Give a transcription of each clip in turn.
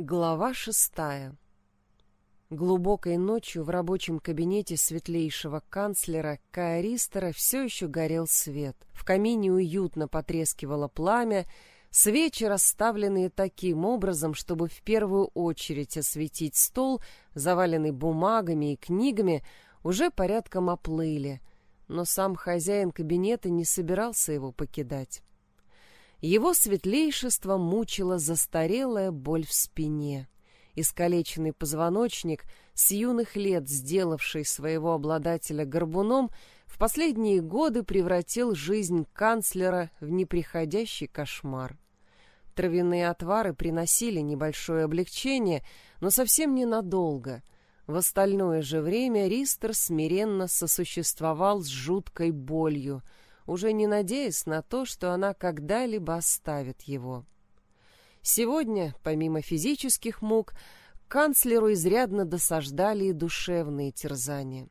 Глава шестая Глубокой ночью в рабочем кабинете светлейшего канцлера Кая Ристера все еще горел свет. В камине уютно потрескивало пламя, свечи, расставленные таким образом, чтобы в первую очередь осветить стол, заваленный бумагами и книгами, уже порядком оплыли, но сам хозяин кабинета не собирался его покидать. Его светлейшество мучила застарелая боль в спине. Искалеченный позвоночник, с юных лет сделавший своего обладателя горбуном, в последние годы превратил жизнь канцлера в неприходящий кошмар. Травяные отвары приносили небольшое облегчение, но совсем ненадолго. В остальное же время Ристер смиренно сосуществовал с жуткой болью — уже не надеясь на то, что она когда-либо оставит его. Сегодня, помимо физических мук, канцлеру изрядно досаждали и душевные терзания.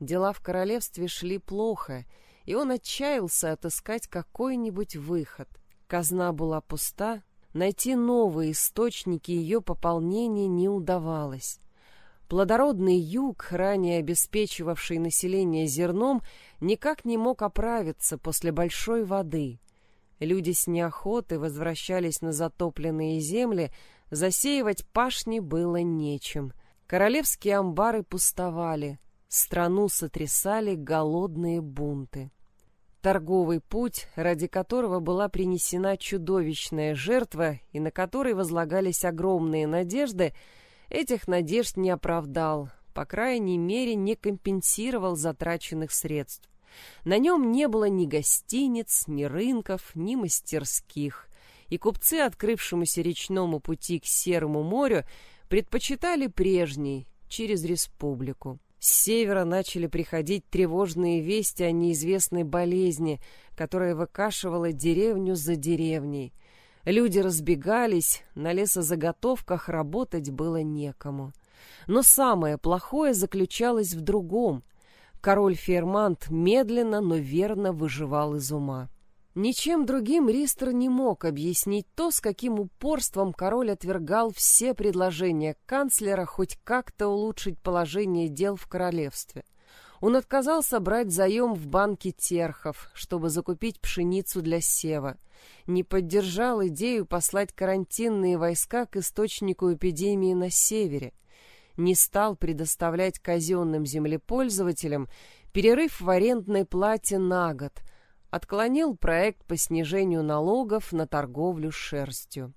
Дела в королевстве шли плохо, и он отчаялся отыскать какой-нибудь выход. Казна была пуста, найти новые источники ее пополнения не удавалось. Плодородный юг, ранее обеспечивавший население зерном, никак не мог оправиться после большой воды. Люди с неохотой возвращались на затопленные земли, засеивать пашни было нечем. Королевские амбары пустовали, страну сотрясали голодные бунты. Торговый путь, ради которого была принесена чудовищная жертва и на который возлагались огромные надежды, этих надежд не оправдал, по крайней мере, не компенсировал затраченных средств. На нем не было ни гостиниц, ни рынков, ни мастерских, и купцы, открывшемуся речному пути к Серому морю, предпочитали прежний, через республику. С севера начали приходить тревожные вести о неизвестной болезни, которая выкашивала деревню за деревней. Люди разбегались, на лесозаготовках работать было некому. Но самое плохое заключалось в другом. Король Фермант медленно, но верно выживал из ума. Ничем другим Ристер не мог объяснить то, с каким упорством король отвергал все предложения канцлера хоть как-то улучшить положение дел в королевстве. Он отказался брать заем в банке Терхов, чтобы закупить пшеницу для сева. Не поддержал идею послать карантинные войска к источнику эпидемии на севере не стал предоставлять казенным землепользователям перерыв в арендной плате на год, отклонил проект по снижению налогов на торговлю шерстью.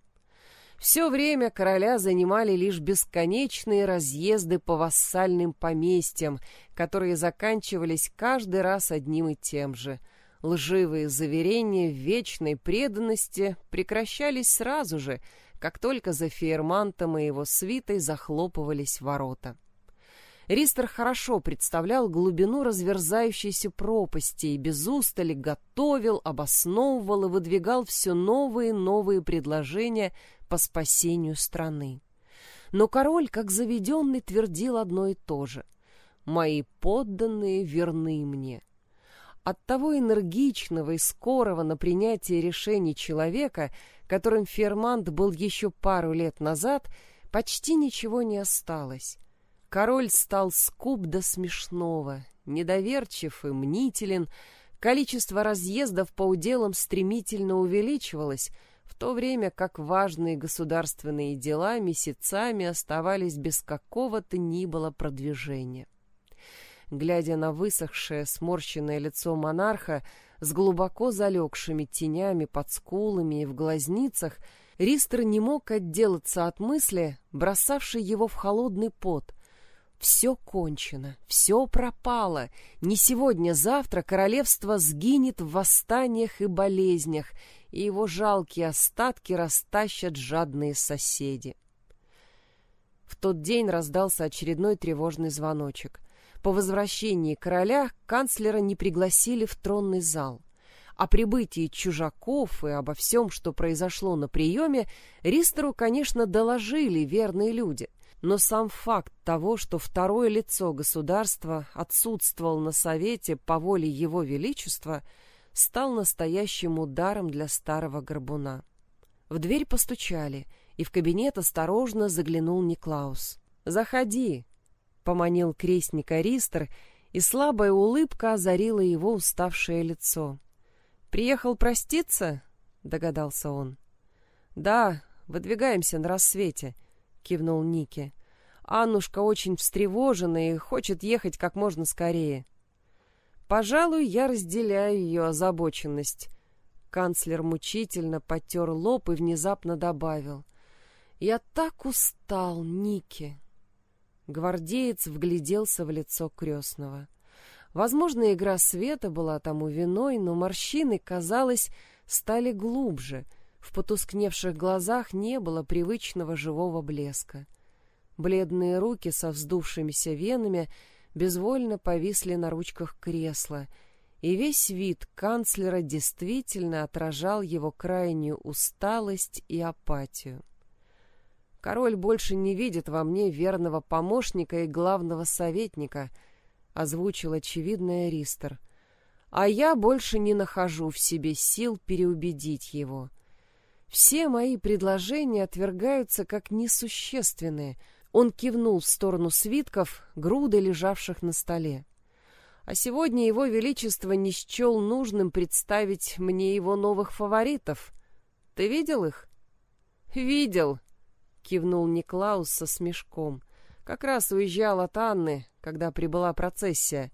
Все время короля занимали лишь бесконечные разъезды по вассальным поместьям, которые заканчивались каждый раз одним и тем же. Лживые заверения в вечной преданности прекращались сразу же — как только за Фейермантом и его свитой захлопывались ворота. Ристер хорошо представлял глубину разверзающейся пропасти и без устали готовил, обосновывал и выдвигал все новые и новые предложения по спасению страны. Но король, как заведенный, твердил одно и то же. «Мои подданные верны мне». От того энергичного и скорого на принятие решений человека – которым Фермант был еще пару лет назад, почти ничего не осталось. Король стал скуп до смешного, недоверчив и мнителен, количество разъездов по уделам стремительно увеличивалось, то время как важные государственные дела месяцами оставались без какого-то ни было продвижения. Глядя на высохшее, сморщенное лицо монарха, с глубоко залегшими тенями под скулами и в глазницах, Ристер не мог отделаться от мысли, бросавшей его в холодный пот. Все кончено, все пропало. Не сегодня-завтра королевство сгинет в восстаниях и болезнях, и его жалкие остатки растащат жадные соседи. В тот день раздался очередной тревожный звоночек. По возвращении короля канцлера не пригласили в тронный зал. О прибытии чужаков и обо всем, что произошло на приеме, Ристеру, конечно, доложили верные люди. Но сам факт того, что второе лицо государства отсутствовал на совете по воле его величества, стал настоящим ударом для старого горбуна. В дверь постучали, и в кабинет осторожно заглянул Никлаус. «Заходи!» — поманил крестника Ристер, и слабая улыбка озарила его уставшее лицо. «Приехал проститься?» — догадался он. «Да, выдвигаемся на рассвете», — кивнул Ники. «Аннушка очень встревожена и хочет ехать как можно скорее». «Пожалуй, я разделяю ее озабоченность». Канцлер мучительно потер лоб и внезапно добавил. «Я так устал, Ники!» Гвардеец вгляделся в лицо крестного. Возможно, игра света была тому виной, но морщины, казалось, стали глубже. В потускневших глазах не было привычного живого блеска. Бледные руки со вздувшимися венами безвольно повисли на ручках кресла, и весь вид канцлера действительно отражал его крайнюю усталость и апатию. Король больше не видит во мне верного помощника и главного советника — озвучил очевидное Ристер. А я больше не нахожу в себе сил переубедить его. Все мои предложения отвергаются как несущественные. Он кивнул в сторону свитков, груды лежавших на столе. А сегодня его величество не счел нужным представить мне его новых фаворитов. Ты видел их? Видел, кивнул Никлаус со смешком. Как раз уезжал от Анны, когда прибыла процессия.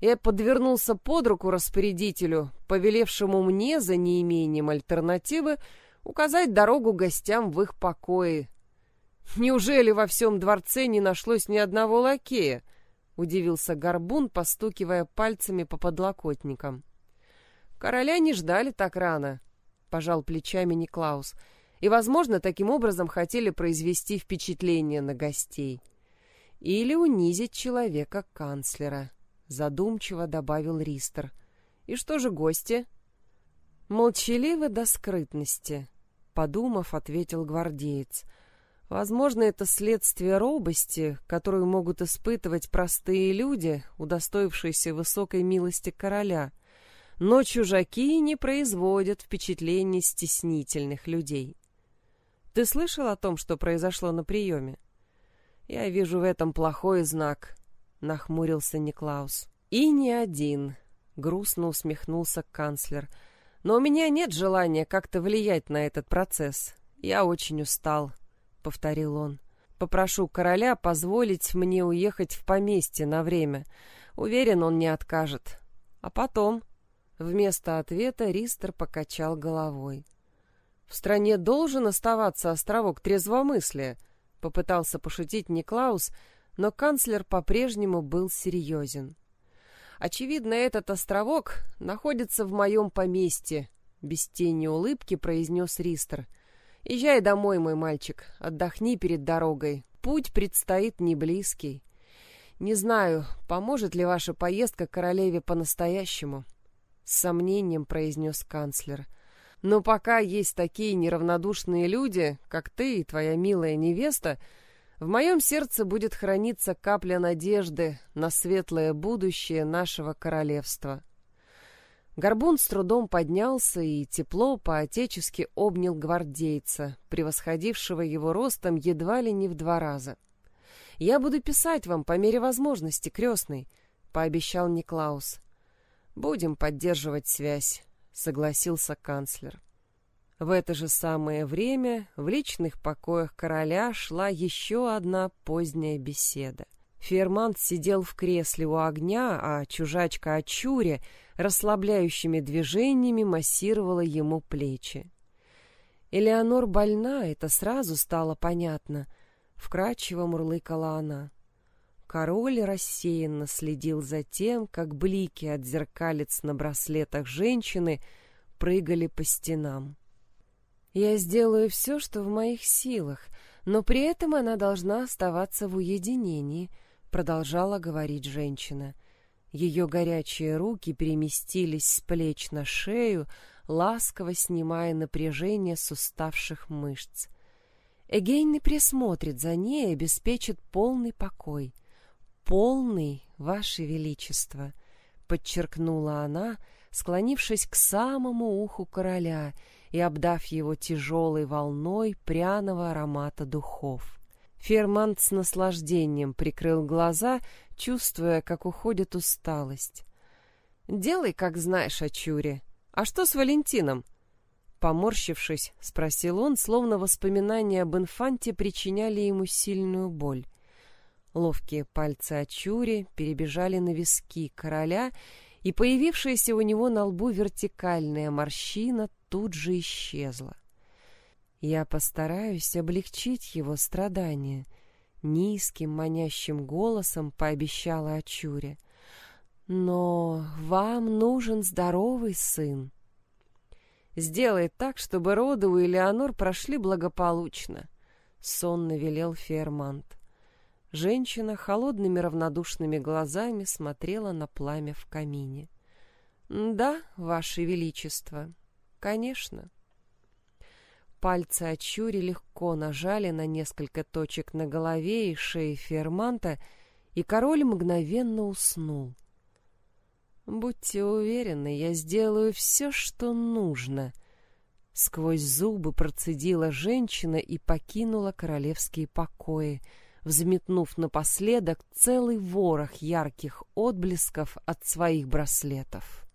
Я подвернулся под руку распорядителю, повелевшему мне за неимением альтернативы указать дорогу гостям в их покои. Неужели во всем дворце не нашлось ни одного лакея? Удивился Горбун, постукивая пальцами по подлокотникам. Короля не ждали так рано, пожал плечами Никлаус, и, возможно, таким образом хотели произвести впечатление на гостей или унизить человека-канцлера, задумчиво добавил Ристер. И что же гости? Молчаливы до скрытности, подумав, ответил гвардеец. Возможно, это следствие робости, которую могут испытывать простые люди, удостоившиеся высокой милости короля. Но чужаки не производят впечатлений стеснительных людей. Ты слышал о том, что произошло на приеме? Я вижу в этом плохой знак, нахмурился Никлаус. И не один, грустно усмехнулся канцлер. Но у меня нет желания как-то влиять на этот процесс. Я очень устал, повторил он. Попрошу короля позволить мне уехать в поместье на время. Уверен, он не откажет. А потом, вместо ответа Ристер покачал головой. В стране должен оставаться островок трезвомыслия, Попытался пошутить Никлаус, но канцлер по-прежнему был серьезен. Очевидно, этот островок находится в моем поместье, без тени улыбки произнес Ристер. Езжай домой, мой мальчик, отдохни перед дорогой. Путь предстоит не близкий. Не знаю, поможет ли ваша поездка королеве по-настоящему, с сомнением произнес канцлер. Но пока есть такие неравнодушные люди, как ты и твоя милая невеста, в моем сердце будет храниться капля надежды на светлое будущее нашего королевства. Горбун с трудом поднялся и тепло по-отечески обнял гвардейца, превосходившего его ростом едва ли не в два раза. «Я буду писать вам по мере возможности, крестный», — пообещал Никлаус. «Будем поддерживать связь согласился канцлер. В это же самое время в личных покоях короля шла еще одна поздняя беседа. Фермант сидел в кресле у огня, а чужачка Ачуре расслабляющими движениями массировала ему плечи. Элеонор больна, это сразу стало понятно. Вкрадчиво мурлыкала она. Король рассеянно следил за тем, как блики от зеркалец на браслетах женщины прыгали по стенам. «Я сделаю все, что в моих силах, но при этом она должна оставаться в уединении», — продолжала говорить женщина. Ее горячие руки переместились с плеч на шею, ласково снимая напряжение с уставших мышц. Эгейн присмотрит за ней и обеспечит полный покой — полный, ваше величество, подчеркнула она, склонившись к самому уху короля и обдав его тяжелой волной пряного аромата духов. Фермант с наслаждением прикрыл глаза, чувствуя, как уходит усталость. «Делай, как знаешь о чуре. А что с Валентином?» Поморщившись, спросил он, словно воспоминания об инфанте причиняли ему сильную боль. Ловкие пальцы Ачури перебежали на виски короля, и появившаяся у него на лбу вертикальная морщина тут же исчезла. Я постараюсь облегчить его страдания, низким манящим голосом пообещала Ачуре. Но вам нужен здоровый сын. Сделай так, чтобы роды у Элеонор прошли благополучно, сонно велел Фермант. Женщина холодными равнодушными глазами смотрела на пламя в камине. «Да, Ваше Величество, конечно». Пальцы Ачури легко нажали на несколько точек на голове и шее Ферманта, и король мгновенно уснул. «Будьте уверены, я сделаю все, что нужно», — сквозь зубы процедила женщина и покинула королевские покои, взметнув напоследок целый ворох ярких отблесков от своих браслетов.